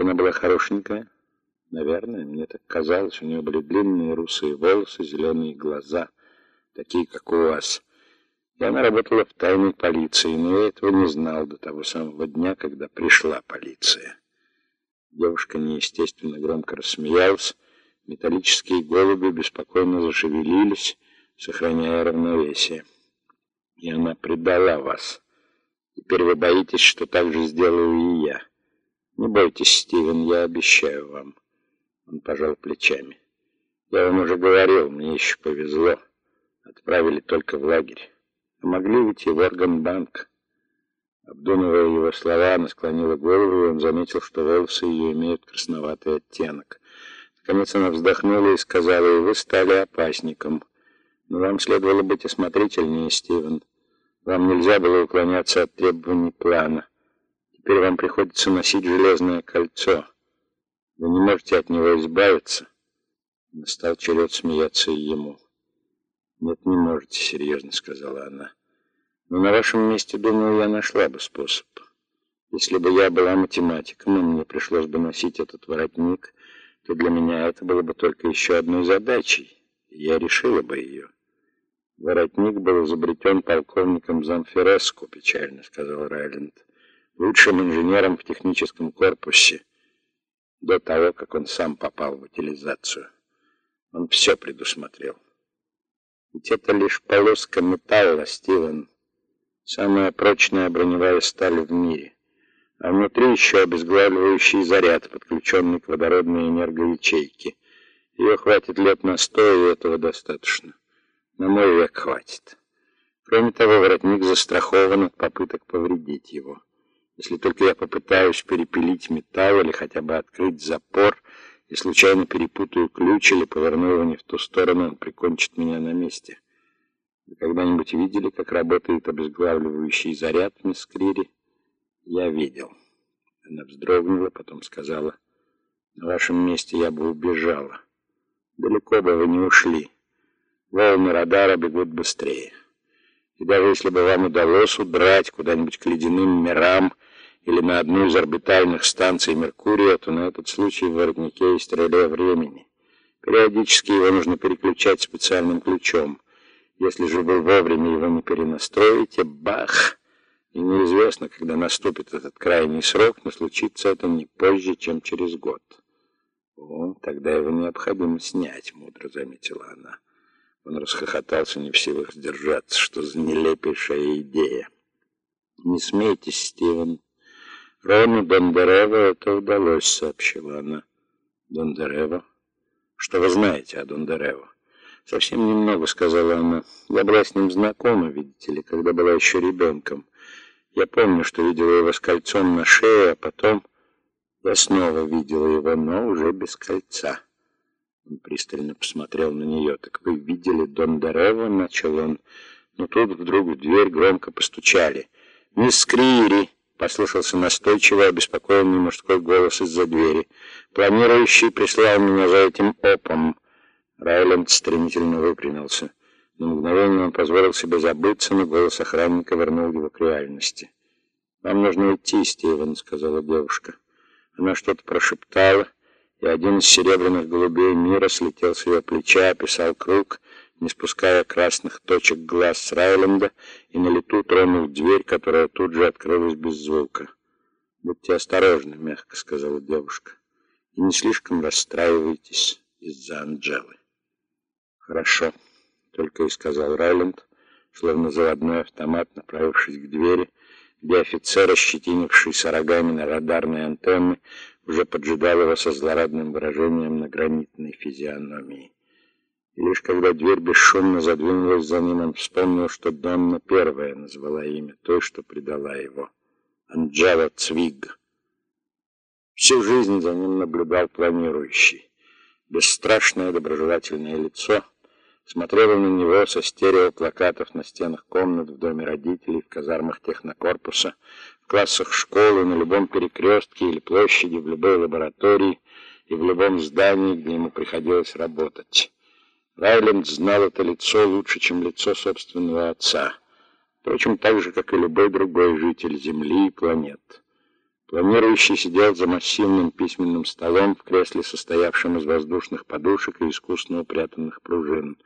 Она была хорошенькая? Наверное, мне так казалось. У нее были длинные русые волосы, зеленые глаза, такие, как у вас. И она работала в тайной полиции, но я этого не знал до того самого дня, когда пришла полиция. Девушка неестественно громко рассмеялась. Металлические голуби беспокойно зашевелились, сохраняя равновесие. И она предала вас. Теперь вы боитесь, что так же сделаю и я. Бойтесь, Стивен, я обещаю вам. Он пожал плечами. Я вам уже говорил, мне еще повезло. Отправили только в лагерь. А могли уйти в органбанк. Обдумывая его слова, она склонила голову, и он заметил, что волосы ее имеют красноватый оттенок. Наконец она вздохнула и сказала, «И вы стали опасником. Но вам следовало быть осмотрительнее, Стивен. Вам нельзя было уклоняться от требований плана. Теперь вам приходится носить железное кольцо. Вы не можете от него избавиться». Настал черед смеяться и ему. «Нет, не можете», — серьезно сказала она. «Но на вашем месте, думаю, я нашла бы способ. Если бы я была математиком, и мне пришлось бы носить этот воротник, то для меня это было бы только еще одной задачей, и я решила бы ее». Воротник был изобретен полковником Замфереску, печально сказал Райленд, лучшим инженером в техническом корпусе, до того, как он сам попал в утилизацию. Он все предусмотрел. Ведь это лишь полоска металла, Стивен. Самая прочная броневая сталь в мире. А внутри еще обезглавливающий заряд, подключенный к водородной энергоячейке. Ее хватит лет на сто, и этого достаточно. На мой век хватит. Кроме того, воротник застрахован от попыток повредить его. Если только я попытаюсь перепилить металл или хотя бы открыть запор, и случайно перепутаю ключ или поверну его не в ту сторону, он прикончит меня на месте. Вы когда-нибудь видели, как работает обезглавливающий заряд, мисс Крири? Я видел. Она вздрогнула, потом сказала, на вашем месте я бы убежала. Далеко бы вы не ушли. Волны радара бегут быстрее. И даже если бы вам удалось удрать куда-нибудь к ледяным мирам, или на одну из орбитальных станций Меркурия, то на этот случай в воротнике есть реле времени. Периодически его нужно переключать специальным ключом. Если же вы вовремя его не перенастроите, бах! И неизвестно, когда наступит этот крайний срок, но случится это не позже, чем через год. О, тогда его необходимо снять, мудро заметила она. Он расхохотался, не в силах сдержаться, что за нелепейшая идея. Не смейтесь, Стивен, Рону Дондерево это удалось, сообщила она. Дондерево? Что вы знаете о Дондерево? Совсем немного, сказала она. Я была с ним знакома, видите ли, когда была еще ребенком. Я помню, что видела его с кольцом на шее, а потом я снова видела его, но уже без кольца. Он пристально посмотрел на нее. «Так вы видели Дондерево?» — начал он. Но тут вдруг в дверь громко постучали. «Мисс Крири!» Послышался настойчивый, обеспокоенный мужской голос из-за двери. «Планирующий прислал меня за этим опом». Райленд стремительно выпрямился. На мгновение он позволил себе забыться, но голос охранника вернул его к реальности. «Вам нужно идти, Стивен», — сказала девушка. Она что-то прошептала, и один из серебряных голубей мира слетел с ее плеча, описал круг не спуская красных точек глаз с Райленда, и на лету тронул дверь, которая тут же открылась без звука. «Будьте осторожны», — мягко сказала девушка, — «и не слишком расстраивайтесь из-за Анджелы». «Хорошо», — только и сказал Райленд, словно заводной автомат, направившись к двери, где офицер, ощетинившийся рогами на радарной антенны, уже поджидал его со злорадным выражением на гранитной физиономии. Лишь когда дверь бесшумно задвинулась за ним, он вспомнил, что Донна первая назвала имя той, что предала его. Анджела Цвиг. Всю жизнь за ним наблюдал планирующий. Бесстрашное доброжелательное лицо смотрело на него со стереоплакатов на стенах комнат в доме родителей, в казармах технокорпуса, в классах школы, на любом перекрестке или площади, в любой лаборатории и в любом здании, где ему приходилось работать. Райленд знал это лицо лучше, чем лицо собственного отца. Впрочем, так же, как и любой другой житель Земли и планет. Планирующий сидел за массивным письменным столом в кресле, состоявшем из воздушных подушек и искусно упрятанных пружин.